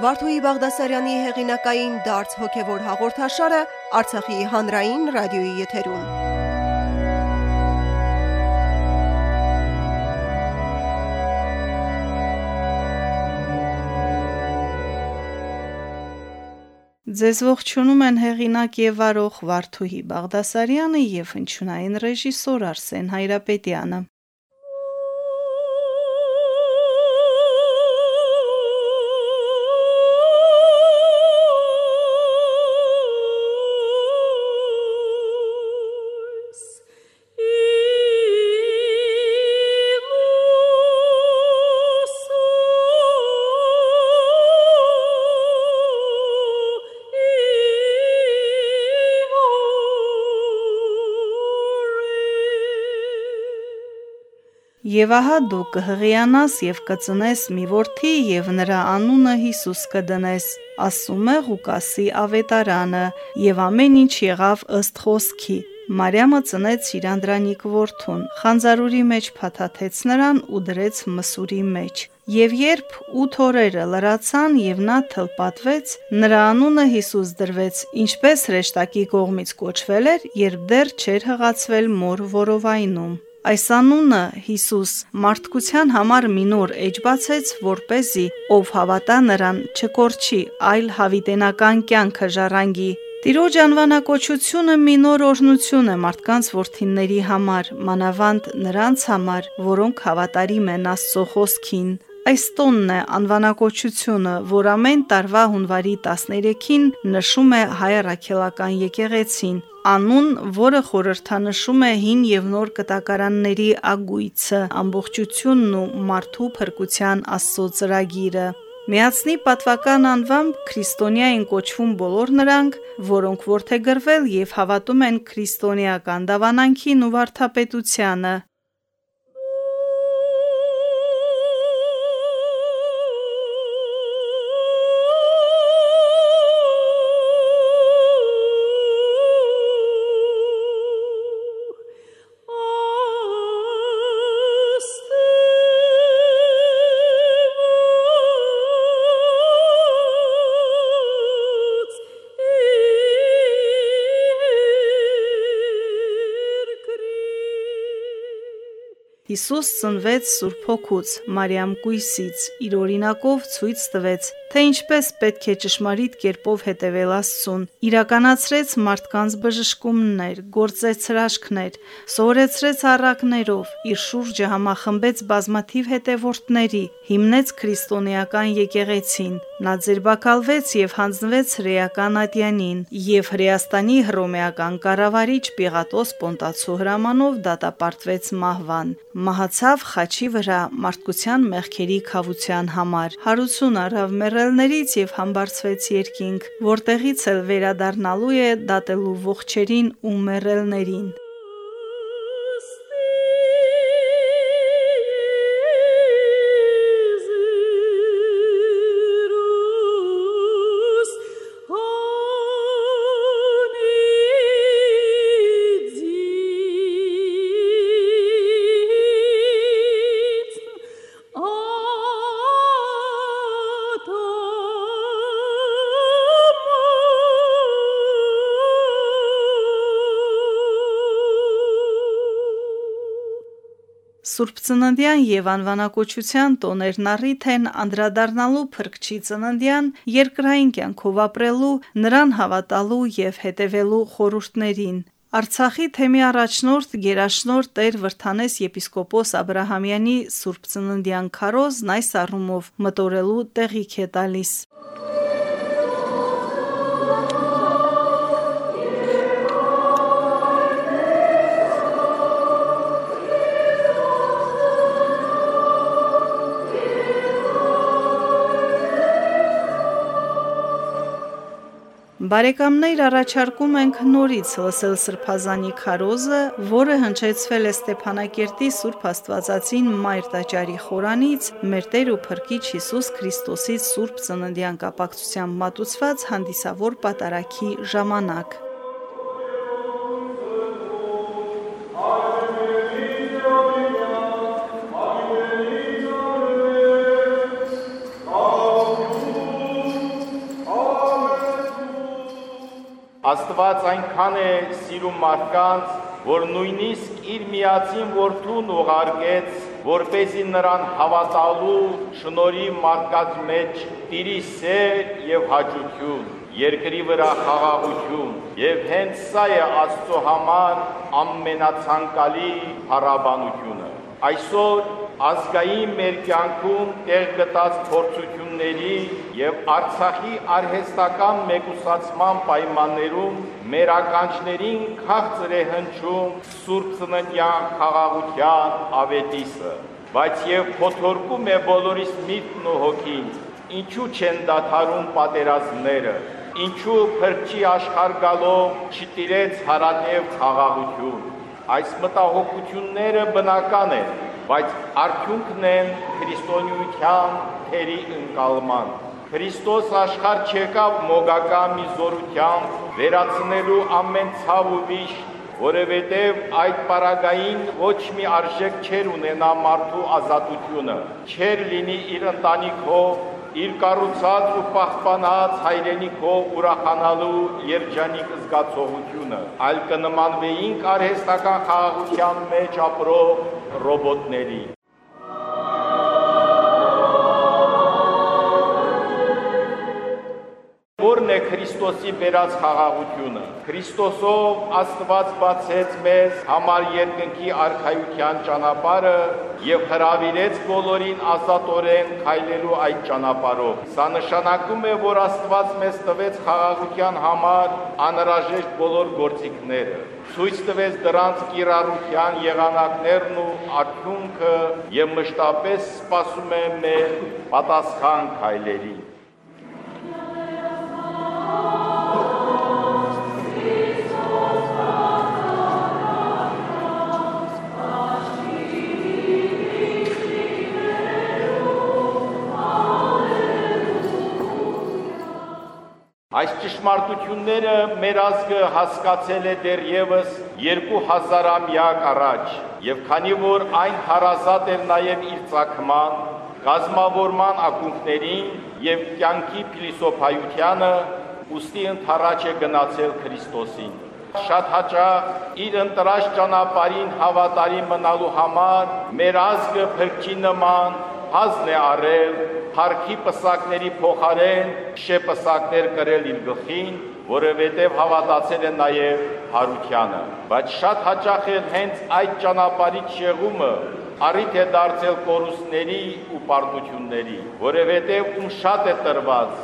Վարդուհի Բաղդասարյանի հեղինակային դարձ հոգևոր հաղորդաշարը Արցախի հանրային ռադիոյի եթերում։ Ձեզ ողջունում են հեղինակ եւ վարող Վարդուհի Բաղդասարյանը եւ հնչյունային ռեժիսոր Արսեն Հայրապետյանը։ Եվ ահա դու կհղիանաս եւ կծնես մի որդի եւ նրա անունը Հիսուս կդնես, ասում է Ղուկասի ավետարանը, եւ ամեն ինչ եղավ ըստ խոսքի։ Մարիամը ծնեց իր անդրանիկ որդուն, խանձարուրի մեջ փաթաթեց նրան ու դրեց մսուրի մեջ։ Եվ երբ 8 օրերը լրացան եւ նա թլպատվեց, նրա անունը Հիսուս դրվեց, ինչպես հրեշտակի կողմից կոչվել էր, երբ դեռ չէր հղացվել մոր որովայնում։ Այս անունը Հիսուս մարդկության համար մի նոր էջ բացեց, որ เป զի ով հավատա նրան չկորչի, այլ հավիտենական կյանքը ժառանգի։ Տիրոջ անվանակոչությունը մի նոր օրհնություն է մարդկանց ворթինների համար, մանավանդ նրանց համար, որոնք հավատարիմ են Աստծո խոսքին։ Այս տոնն է անվանակոչությունը, որ ամեն տարվա հունվարի 13-ին նշում է հայ ռաքելական եկեղեցին անուն, որը խորհրդանշում է հին եւ նոր կտակարանների ագույցը, ամբողջությունն ու մարդու փրկության աստծո ծրագիրը։ Միացնի պատվական անվամբ քրիստոնյա են կոչվում բոլոր նրանք, որոնք ворթեգրվել եւ հավատում են քրիստոնեական դավանանքին ու վարդապետությանը, Հիսուս ծնվեց Սուրբ Հոգուց, Մարիամ Կույսից, իր օրինակով ցույց տվեց, թե ինչպես պետք է ճշմարիտ կերպով հետևել Աստծուն, իրականացրեց մարդկանց բժշկումներ, գործեց հրաշքներ, սովորեցրեց առակներով, իր շուրջը համախմբեց բազմաթիվ հետևորդների, հիմնեց քրիստոնեական եկեղեցին, նա ձերբակալվեց եւ հանձնվեց հրեական ատյանին, եւ Հրեաստանի հռոմեական կառավարիչ Պիղատոս Պոնտացու հրամանով դատապարտվեց մահվան մահացավ խաչի վրա մարդկության մեղքերի խավության համար։ Հարություն առավ մեռելներից եւ համբարձվեց երկինք, որտեղից էլ վերադառնալու է դատելու ողջերին ու մեռելներին։ Սուրբ Ծննդյան եւ անվանակոչության տոներն առիթ են անդրադառնալու Փրկչի Ծննդյան երկրային կյանքով ապրելու, նրան հավատալու եւ հետևելու խորհուրդներին։ Արցախի թեմի առաջնորդ Գերաշնորհ Տեր Վրթանես եպիսկոպոս Աբ รา համյանի Սուրբ Ծննդյան քարոզն այս առումով մտորելու տեղիք է տալիս։ Բարեկամներ առաջարկում ենք նորից լսել Սրբազանի քարոզը, որը հնչեցվել է Ստեփանակերտի Սուրբ Աստվածածին Մայր տաճարի խորանից մեր Տեր ու Փրկիչ Հիսուս Քրիստոսից Սուրբ Ծննդյան կապակցությամբ մատուցված հանդիսավոր պատարակի ժամանակ։ Աստված այնքան է սիրում մարդկանց, որ նույնիսկ իր միածին որդուն ուղարկեց, որպեսի նրան հավատալու շնորի մարդկած մեջ տիրի սեր եւ հաճություն, երկրի վրա խաղաղություն, եւ հենց սա է Աստծո համար ամենացանկալի հարաբանությունը։ Այսօր ազգային մեր կյանքում տեղ գտած փորձությունների եւ Արցախի արհեստական մեկուսացման պայմաններում մեր ականջներին քաղցր է հնչում Սուրբ Ծննդյան խաղաղության ավետիսը, բայց եւ փոթորկում է բոլորիս միտքն ու հոգին, ինչու չեն դադարում պատերազմները, ինչու փրկի աշխարհ գալով չտիրեց հարատև խաղաղություն։ Այս մտահոգությունները բնական են, բայց արդյունքն են քրիստոնեության թերի ընկալման։ Քրիստոս աշխարհ չեկավ մոգական մի զորությամբ վերացնելու ամեն ցավ ու վիշ, որովհետև այդ պարագային ոչ մի արժեք չեր ունենա մարդու ազատությունը, չեր լինի իր ընտանիքով, իր կառուցած ու պահպանած հայրենիքով ուրախանալու երջանիկ զգացողությունը, այլ կնմանվեինք արհեստական խաղաղության մեջ ապրող ռոբոտների։ Որն է Քրիստոսի բերած խաղաղությունը։ Քրիստոսով Աստված բացեց մեզ համար երկնքի արխայության ճանապարհը եւ հրավիրեց բոլորին ազատորեն քայլելու այդ ճանապարհով։ Սա նշանակում է, որ Աստված մեզ տվեց խաղաղության համար անհրաժեշտ բոլոր գործիքները։ Ցույց տվեց դրանց կիրառության եղանակներն ու արդյունքը եւ մշտապես սպասում է մեր պատասխան քայլերին։ Այս ճշմարտությունները մեր ազգը հասկացել է դեռևս 2000-ամյակ առաջ, եւ քանի որ այն հարազատ էր նաեւ իր ցակման, գազམ་ավորման ակունքներին եւ կյանքի փիլիսոփայությանը, ուստի ընթառաջ է գնացել Քրիստոսին։ Շատ հաճախ իր ընտրած ճանապարհին հավատարիմ մնալու համար մեր ազգը փրկի նման հազն է արել Փարքի պսակների փոխարեն շեպսակներ կրել իր գլխին, որովհետև հավատացել է նաև հարությանը։ Բայց շատ հաճախ է հենց այդ ճանապարհի շեղումը առիթ է դարձել կորուստների ու պարտությունների, որովհետև ում շատ է տրված,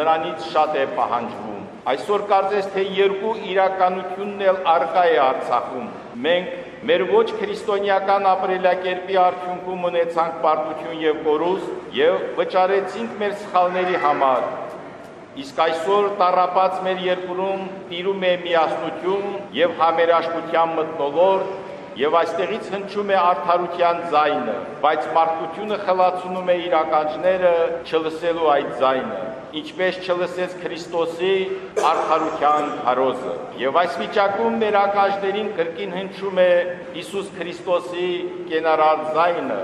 նրանից շատ է պահանջվում։ Այսօր կարծես թե երկու իրականությունն էլ արկա է Արցախում։ Մենք մեր ոչ քրիստոնեական ապրելակերպի արդյունքում ունեցանք պարտություն եւ կորուստ եւ վճարեցինք մեր սխալների համար։ Իսկ այսօր տարապած մեր երկրում տիրում է միասնություն եւ համերաշխության մտնոլորտ եւ այստեղից հնչում է արդարության ձայնը, բայց մարդկությունը խլացնում է իր ականջները չլսելու այդ ձայնը, ինչպես չլսեց Քրիստոսի արդարության քարոզը։ Եվ այս վիճակում մեր ականջներին կրկին հնչում է Հիսուս Քրիստոսի կենարար ձայնը.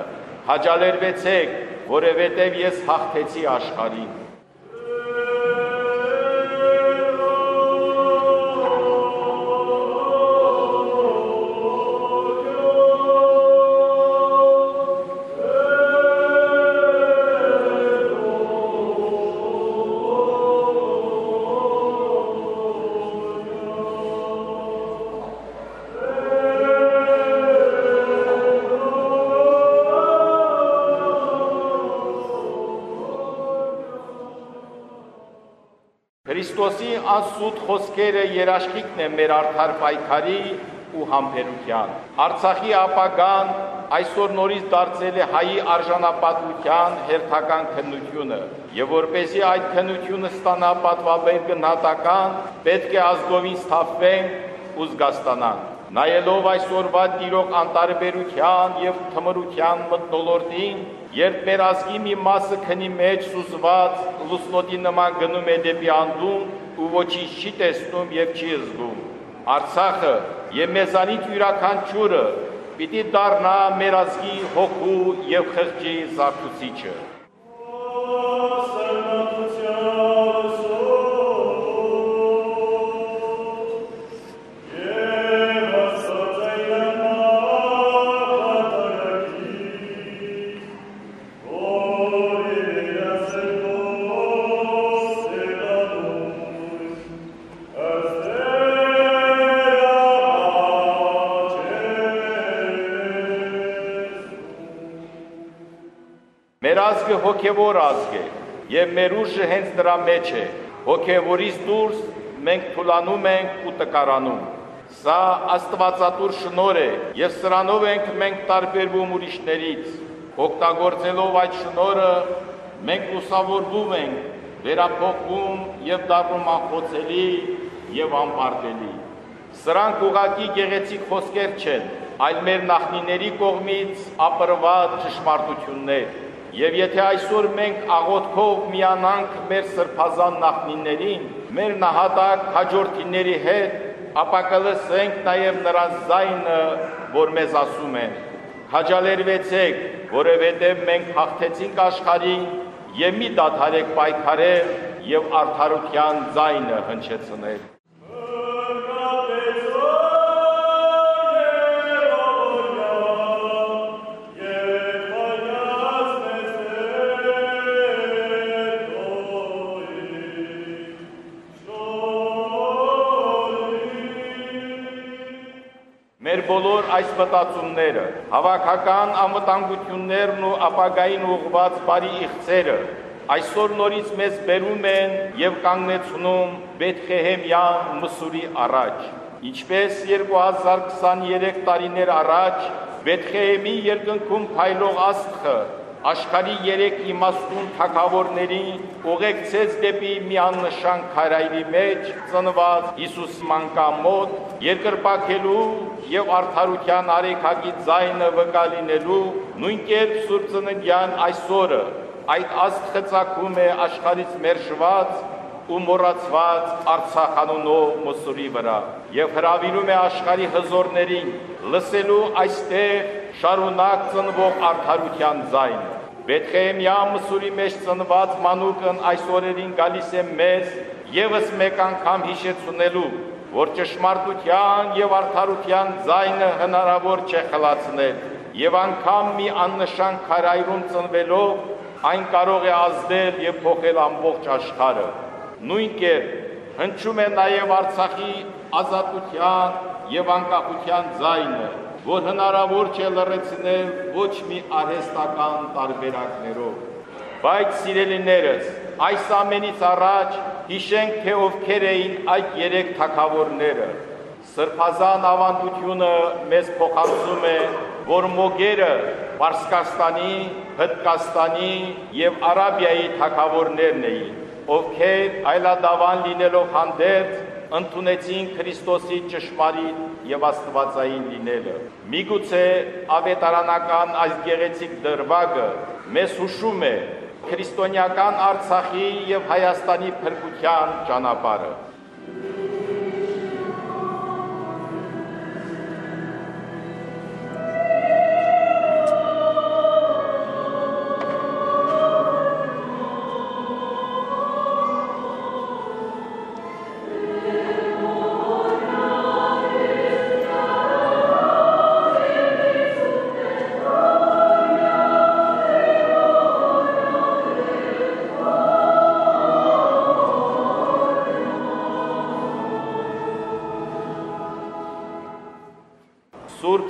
Հաջալերվեցեք, որովհետև ես հաղթեցի աշխարհին։ Անսուտ խոսքերը երաշխիքն է մեր արդար պայքարի ու համբերության։ Արցախի ապագան այսօր նորից դարձել է հայի արժանապատվության հերթական քննությունը, եւ որպեսի այդ քննությունը ստանա պատվաբեր գնահատական, պետք է ազգովին սթափվենք ու զգաստանանք։ Նայելով այսօրվա տիրող անտարբերության եւ թմրության մտնոլորտին, երբ մեր ազգի մի մասը քնի մեջ սուզված լուսնոտի նման գնում է դեպի անդուն ու ոչինչ չի տեսնում եւ չի զգում։ Արցախը եւ մեզանից յուրաքանչյուրը պիտի դառնա մեր ազգի հոգու եւ խղճի զարթուցիչը։ հոգևոր ազգ է, եւ մեր ուժը հենց դրա մեջ է։ Հոգևորից դուրս մենք թուլանում ենք ու տկարանում։ Սա Աստվածատուր շնոր է, եւ սրանով ենք մենք տարբերվում ուրիշներից։ Օգտագործելով այդ շնորը մենք լուսավորվում ենք, վերափոխվում եւ դառնում անխոցելի եւ անպարտելի։ Սրանք ուղակի գեղեցիկ խոսքեր չեն, այլ մեր նախնիների կողմից ապրված ճշմարտություններ։ Եվ եթե այսօր մենք աղոթքով միանանք մեր սրբազան նախնիներին, մեր նահատակ հաջորդիների հետ, ապա կլսենք նաև նրանց զայնը, որ մեզ ասում են. Քաջալերվեցեք, որովհետև մենք հաղթեցինք աշխարհին եւ մի դադարեք պայքարել եւ արդարության զայնը հնչեցնել։ Մեր բոլոր այս մտածումները, հավաքական անվտանգություններն ու ապագային ուղված բարի իղծերը այսօր նորից մեզ բերում են եւ կանգնեցնում Բեթխեհեմյան Մսուրի առաջ։ Ինչպես 2023 տարիներ առաջ Բեթխեհեմի երկնքում փայլող աստղը աշխարի երեք իմաստուն թակավորներին ուղեկցեց դեպի մի աննշան քարայրի մեջ ծնված Հիսուս մանկամոտ երկրպագելու եւ արդարության արեքագի ձայնը վկալինելու նույն կերպ Սուրբ Ծննդյան այսօրը այդ աստղը ցակում է աշխարից մերժված ու մոռացված Արցախանունով մուսուրի վրա եւ հravirում է աշխարի հզորներին լսելու այստեղ շարունակ ծնվող արդարության ձայնը։ Բեթխեհեմյան մսուրի մեջ ծնված մանուկն այս օրերին գալիս է մեզ եւս մեկ անգամ հիշեցնելու, որ ճշմարտության եւ արդարության ձայնը հնարավոր չէ խլացնել, եւ անգամ մի աննշան քարայրում ծնվելով այն կարող է ազդել եւ փոխել ամբողջ աշխարհը։ Նույն կերպ հնչում է նաեւ Արցախի ազատության եւ անկախության ձայնը, որ հնարավոր չէ լրացնել ոչ մի արհեստական տարբերակներով։ Բայց սիրելիներս, այս ամենից առաջ հիշենք, թե ովքեր էին այդ երեք թակավորները։ Սրբազան ավանդությունը մեզ փոխանցում է, որ մոգերը Պարսկաստանի, Հնդկաստանի եւ Արաբիայի թակավորներն էին, ովքեր այլադավան լինելով հանդերձ ընդունեցին Քրիստոսի ճշմարիտ եւ աստվածային լինելը։ Միգուցե ավետարանական այս գեղեցիկ դրվագը մեզ հուշում է քրիստոնեական Արցախի եւ Հայաստանի փրկության ճանապարհը։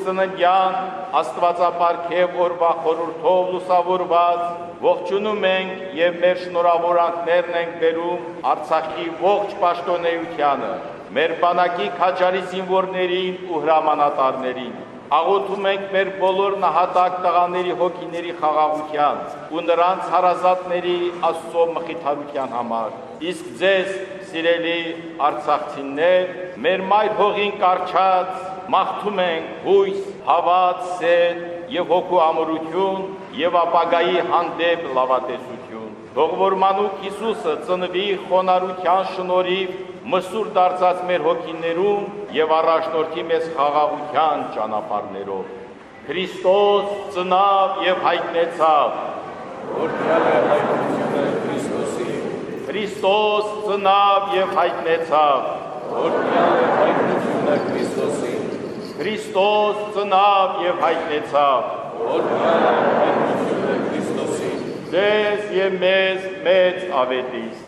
Ծննդյան Աստվածապարքև օրվա խորհրդով լուսավորված ողջունում ենք եւ մեր շնորհավորանքներն ենք բերում Արցախի ողջ պաշտոնեությանը, մեր բանակի քաջարի զինվորներին ու հրամանատարներին։ Աղոթում ենք մեր բոլոր նահատակ տղաների հոգիների խաղաղության ու նրանց հարազատների Աստծո մխիթարության համար։ Իսկ ձեզ, սիրելի արցախցիներ, մեր մայր հողին կարճած մաղթում ենք հույս, հավատ, սեր եւ հոգու ամրություն եւ ապագայի հանդեպ լավատեսություն։ Թող որ մանուկ Հիսուսը ծնվի խոնարհության շնորհիվ մսուր դարձած մեր հոգիներում եւ առաջնորդի մեզ խաղաղության ճանապարհներով։ Քրիստոս ծնավ եւ հայտնեցավ։ Օրհնյալ է հայտնությունը Քրիստոսի։ Քրիստոս ծնավ եւ հայտնեցավ։ Օրհնյալ է հայտնությունը Քրիստոսի։ Քրիստոս ծնավ եւ հայտնեցավ։ Օրհնյալ է հայտնությունը Քրիստոսի։ Ձեզ եւ մեզ մեծ ավետիս։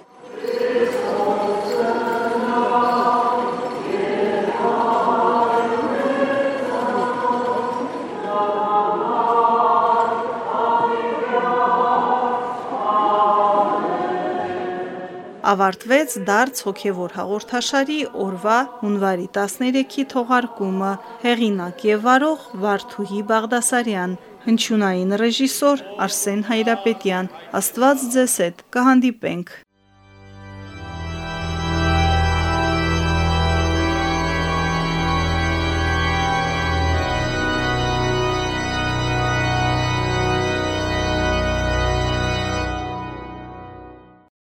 ավարտվեց դարձ հոգևոր հաղորդաշարի օրվա հունվարի 13-ի թողարկումը։ Հեղինակ եւ վարող Վարդուհի Բաղդասարյան, հնչյունային ռեժիսոր Արսեն Հայրապետյան։ Աստված ձեզ հետ։ Կհանդիպենք